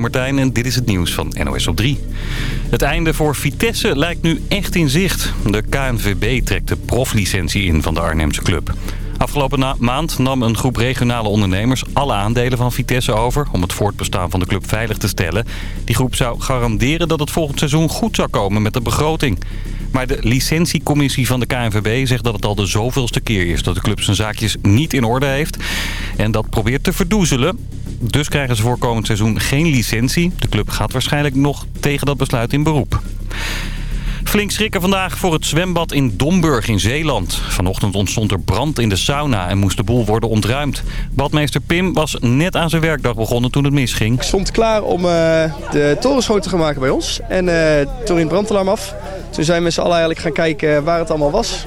Martijn en dit is het nieuws van NOS op 3. Het einde voor Vitesse lijkt nu echt in zicht. De KNVB trekt de proflicentie in van de Arnhemse club. Afgelopen maand nam een groep regionale ondernemers alle aandelen van Vitesse over... om het voortbestaan van de club veilig te stellen. Die groep zou garanderen dat het volgend seizoen goed zou komen met de begroting. Maar de licentiecommissie van de KNVB zegt dat het al de zoveelste keer is... dat de club zijn zaakjes niet in orde heeft. En dat probeert te verdoezelen. Dus krijgen ze voor komend seizoen geen licentie. De club gaat waarschijnlijk nog tegen dat besluit in beroep. Flink schrikken vandaag voor het zwembad in Domburg in Zeeland. Vanochtend ontstond er brand in de sauna en moest de boel worden ontruimd. Badmeester Pim was net aan zijn werkdag begonnen toen het misging. Ik stond klaar om uh, de toren schoon te gaan maken bij ons. En uh, toen het brandalarm af. Toen zijn we met z'n allen eigenlijk gaan kijken waar het allemaal was.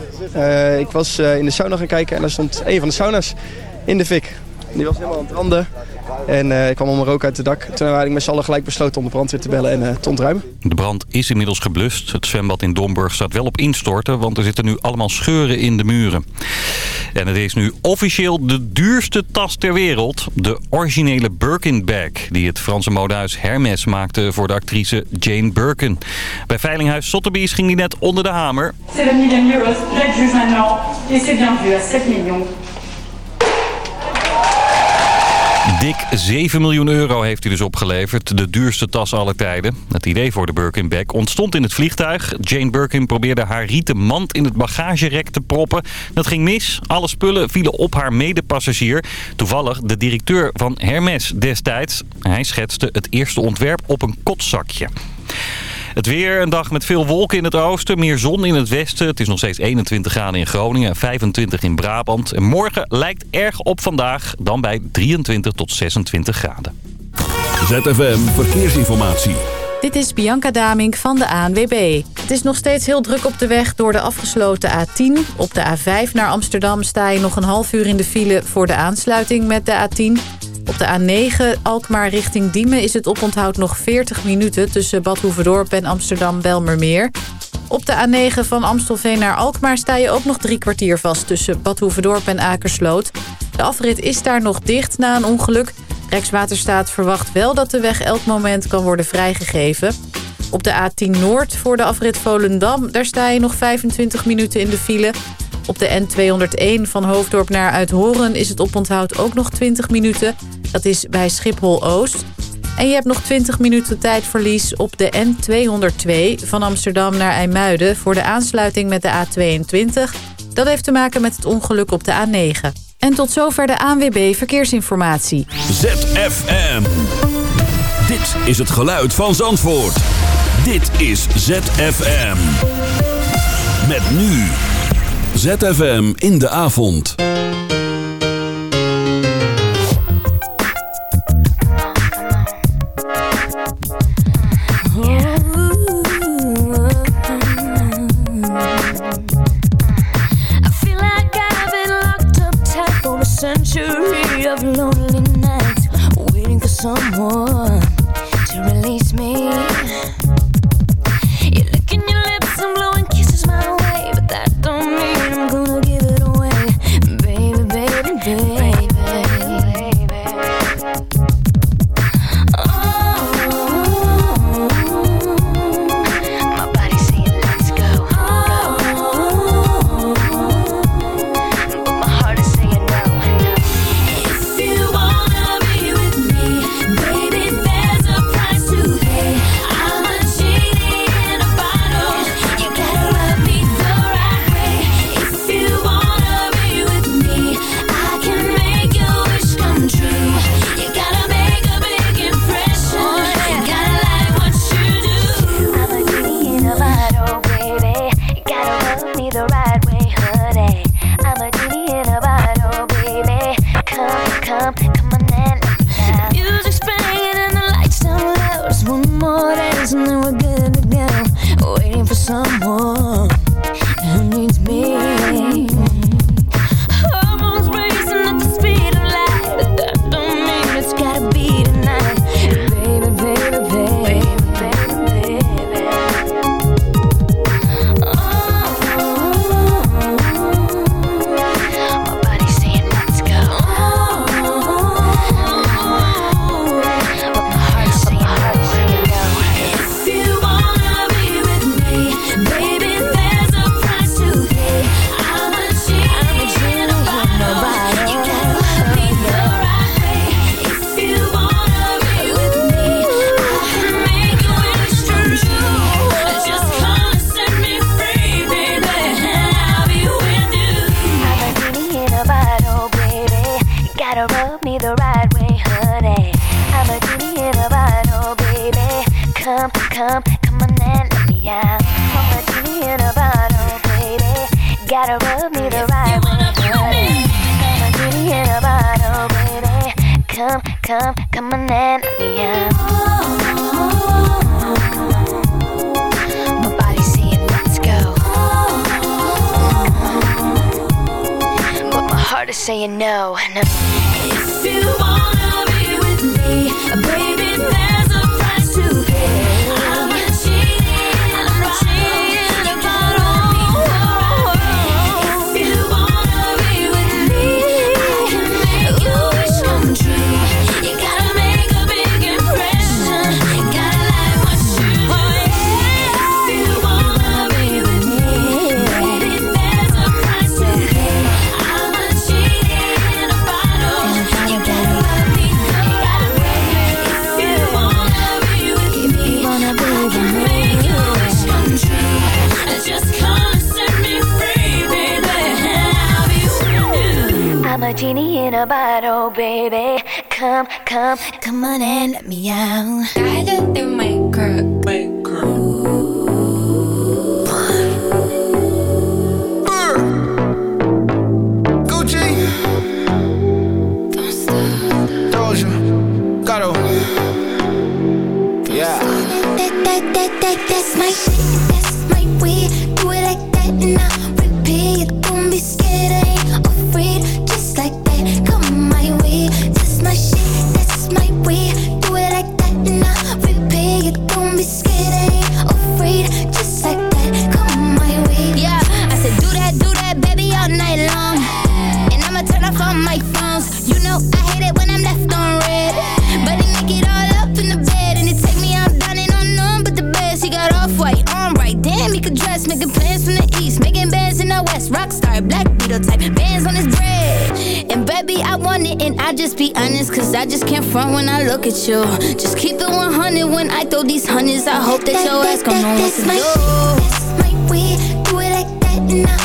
Ik was in de sauna gaan kijken en daar stond een van de sauna's in de fik. Die was helemaal aan het branden. En uh, ik kwam om rook uit het dak. Toen hebben we eigenlijk met z'n allen gelijk besloten om de brandweer te bellen en uh, te ontruimen. De brand is inmiddels geblust. Het zwembad in Domburg staat wel op instorten, want er zitten nu allemaal scheuren in de muren. En het is nu officieel de duurste tas ter wereld. De originele Birkin bag, die het Franse modehuis Hermes maakte voor de actrice Jane Birkin. Bij Veilinghuis Sotheby's ging die net onder de hamer. C'est le millième euros. Je Dik 7 miljoen euro heeft hij dus opgeleverd. De duurste tas aller tijden. Het idee voor de Birkin bag ontstond in het vliegtuig. Jane Birkin probeerde haar rieten mand in het bagagerek te proppen. Dat ging mis. Alle spullen vielen op haar medepassagier. Toevallig de directeur van Hermes destijds. Hij schetste het eerste ontwerp op een kotzakje. Het weer, een dag met veel wolken in het oosten, meer zon in het westen. Het is nog steeds 21 graden in Groningen en 25 in Brabant. En morgen lijkt erg op vandaag, dan bij 23 tot 26 graden. ZFM Verkeersinformatie. Dit is Bianca Damink van de ANWB. Het is nog steeds heel druk op de weg door de afgesloten A10. Op de A5 naar Amsterdam sta je nog een half uur in de file voor de aansluiting met de A10. Op de A9 Alkmaar richting Diemen is het oponthoud nog 40 minuten... tussen Bad Hoeverdorp en Amsterdam-Belmermeer. Op de A9 van Amstelveen naar Alkmaar sta je ook nog drie kwartier vast... tussen Bad Hoeverdorp en Akersloot. De afrit is daar nog dicht na een ongeluk. Rijkswaterstaat verwacht wel dat de weg elk moment kan worden vrijgegeven. Op de A10 Noord voor de afrit Volendam... daar sta je nog 25 minuten in de file... Op de N201 van Hoofddorp naar Uithoren is het oponthoud ook nog 20 minuten. Dat is bij Schiphol-Oost. En je hebt nog 20 minuten tijdverlies op de N202 van Amsterdam naar IJmuiden... voor de aansluiting met de A22. Dat heeft te maken met het ongeluk op de A9. En tot zover de ANWB Verkeersinformatie. ZFM. Dit is het geluid van Zandvoort. Dit is ZFM. Met nu... ZFM in de avond. century of lonely waiting for someone right. I'm a in a bottle, baby. Come, come, come on. My body's saying let's go, but my heart is saying no. no. If you wanna be with me, the bottle, baby. Come, come, come on and let me out. Guided through my crook. My crook. Rockstar, black beetle type, bands on his bread. And baby, I want it, and I just be honest, cause I just can't front when I look at you. Just keep it 100 when I throw these hundreds. I hope that your ass gon' know what to do. that's my way. Do it like that and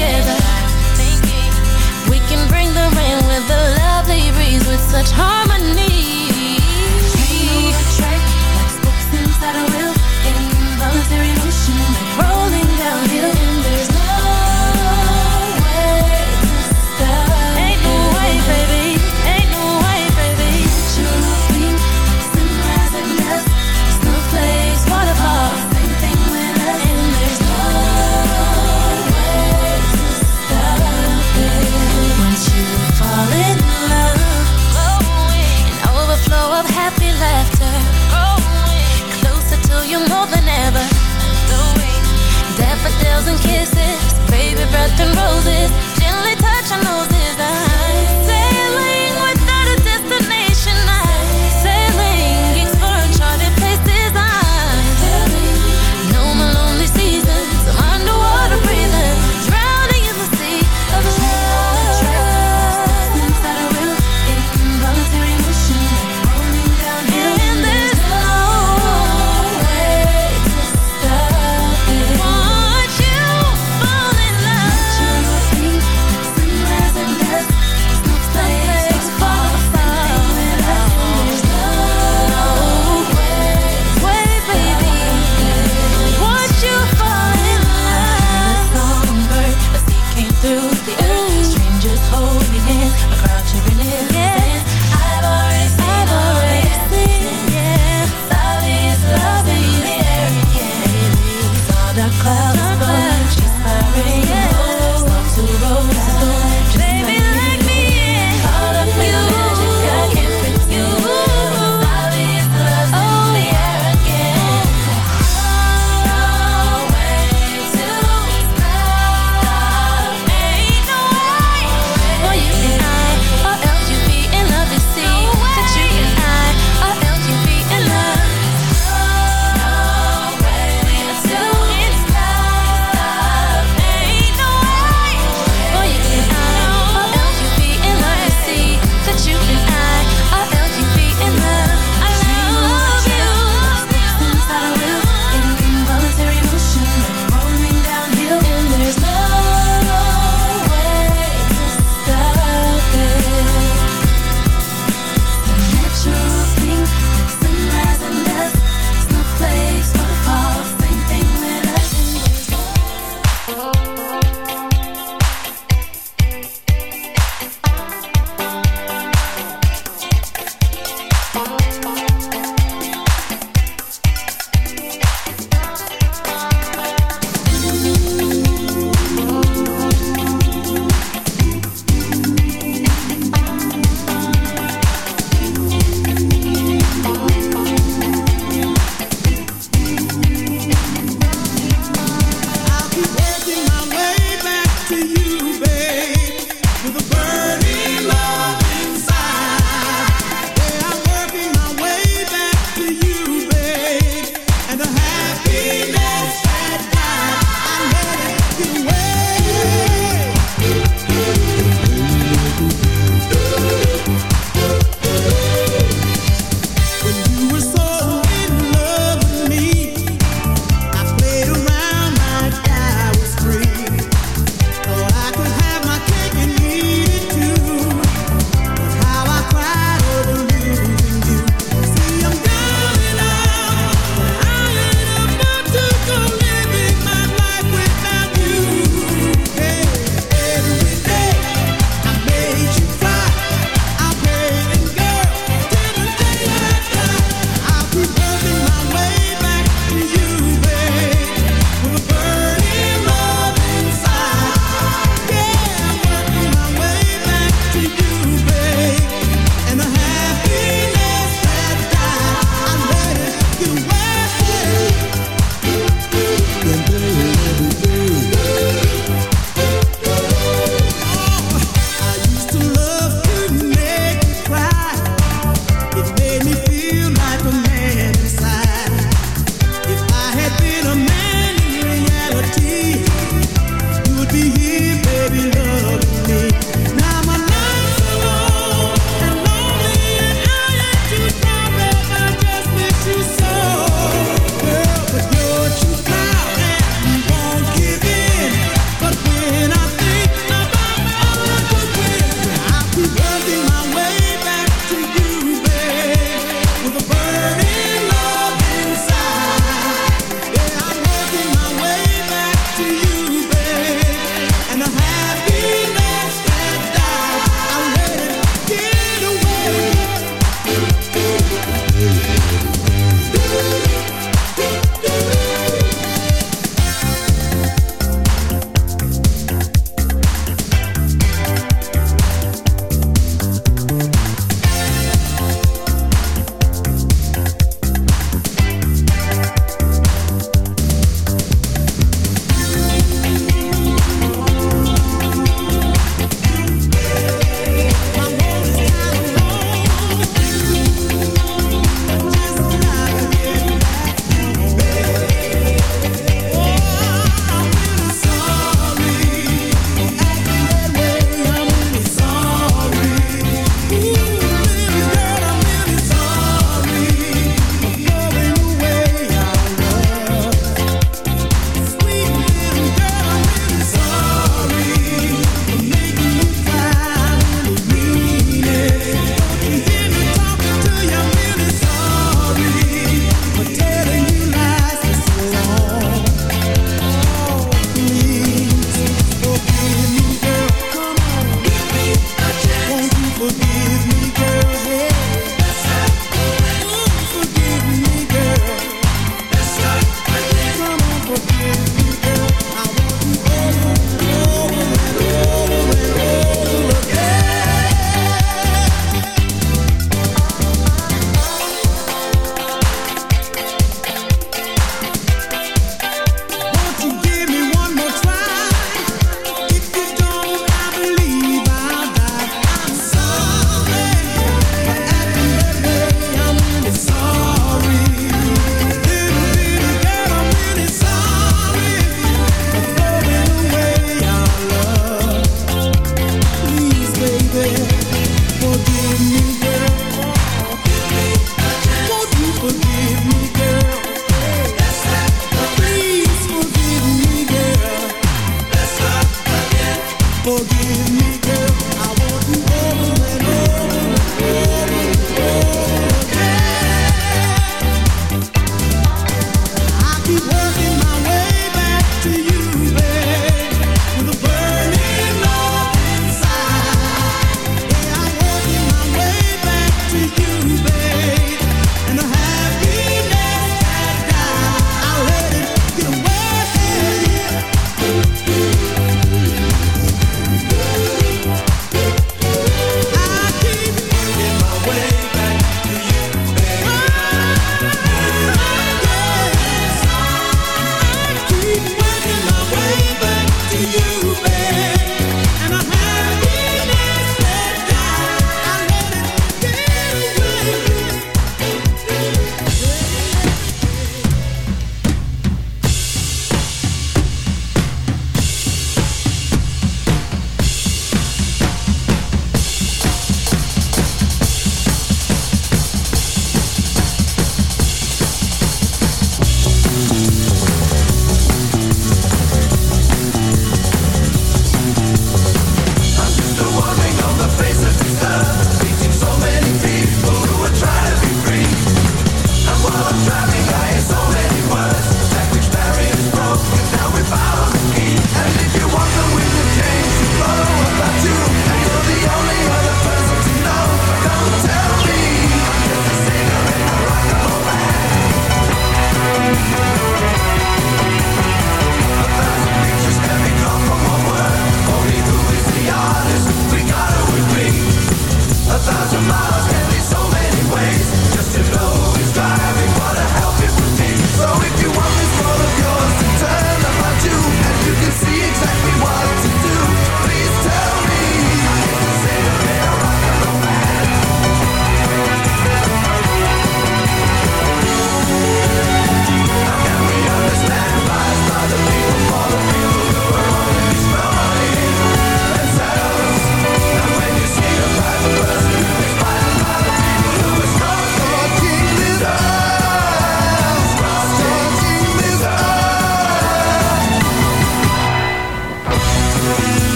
together. We can bring the rain with a lovely breeze with such harmony.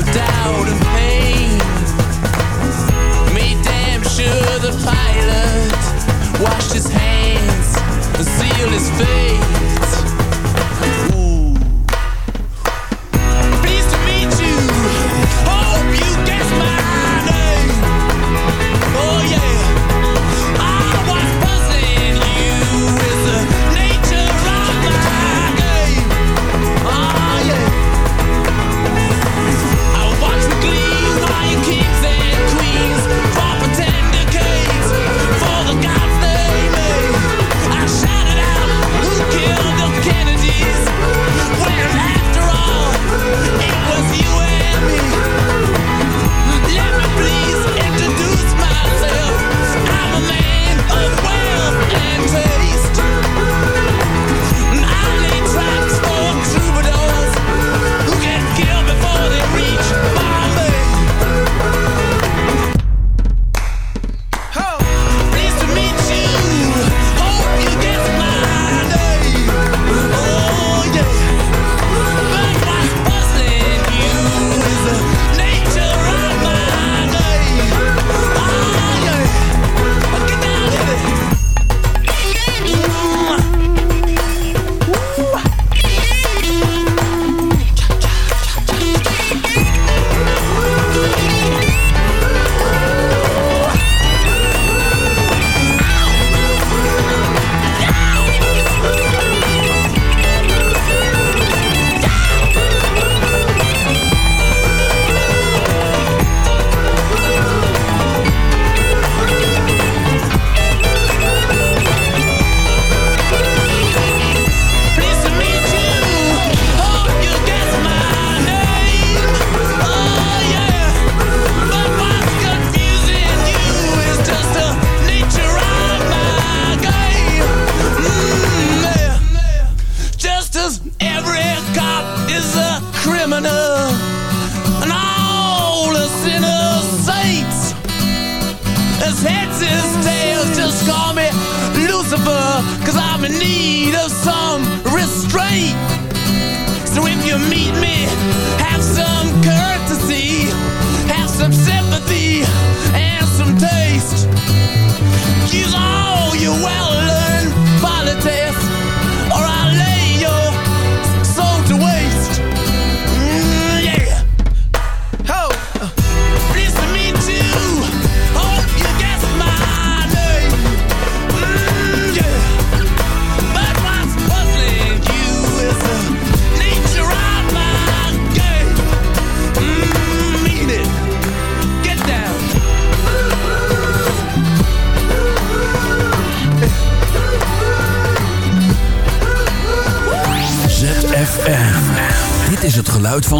Doubt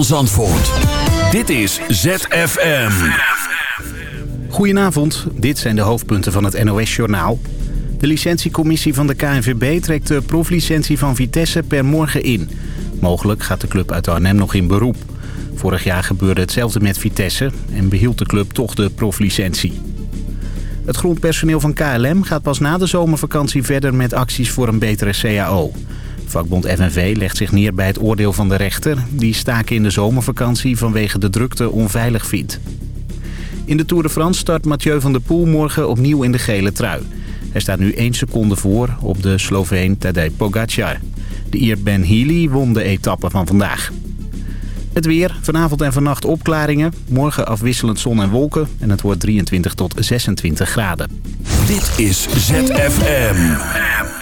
van. Dit is ZFM. Goedenavond, dit zijn de hoofdpunten van het NOS-journaal. De licentiecommissie van de KNVB trekt de proflicentie van Vitesse per morgen in. Mogelijk gaat de club uit Arnhem nog in beroep. Vorig jaar gebeurde hetzelfde met Vitesse en behield de club toch de proflicentie. Het grondpersoneel van KLM gaat pas na de zomervakantie verder met acties voor een betere CAO. Vakbond FNV legt zich neer bij het oordeel van de rechter... die staken in de zomervakantie vanwege de drukte onveilig vindt. In de Tour de France start Mathieu van der Poel morgen opnieuw in de gele trui. Hij staat nu 1 seconde voor op de Sloveen Tadej Pogacar. De Ier Ben Healy won de etappe van vandaag. Het weer, vanavond en vannacht opklaringen. Morgen afwisselend zon en wolken en het wordt 23 tot 26 graden. Dit is ZFM.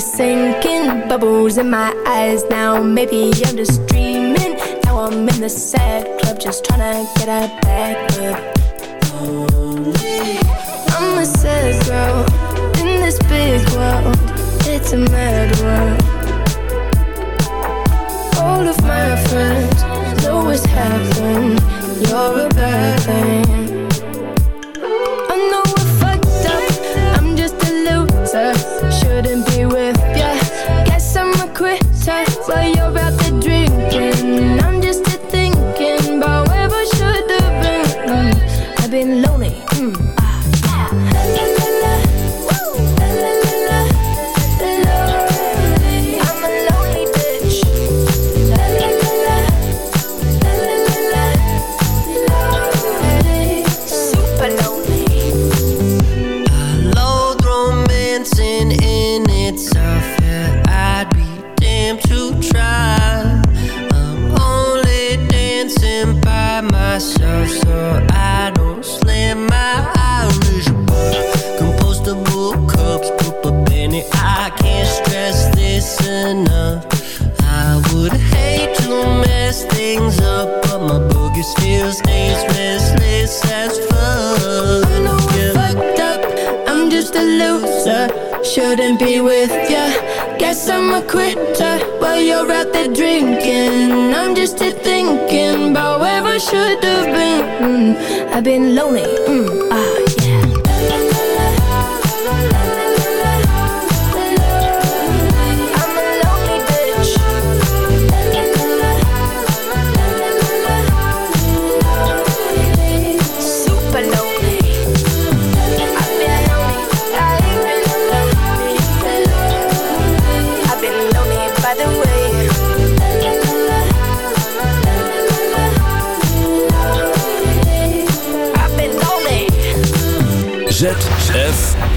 sinking, bubbles in my eyes now. Maybe I'm just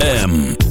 M.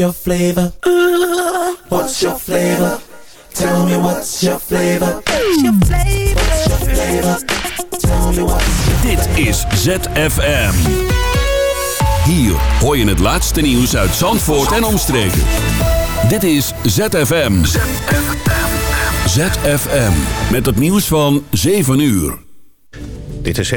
your flavor? What's your flavor? Tell me what's your flavor? What's your flavor? What's your flavor? Tell me what's your Dit is ZFM. Hier hoor je het laatste nieuws uit Zandvoort en omstreken. Dit is ZFM. ZFM. Met het nieuws van 7 uur. Dit is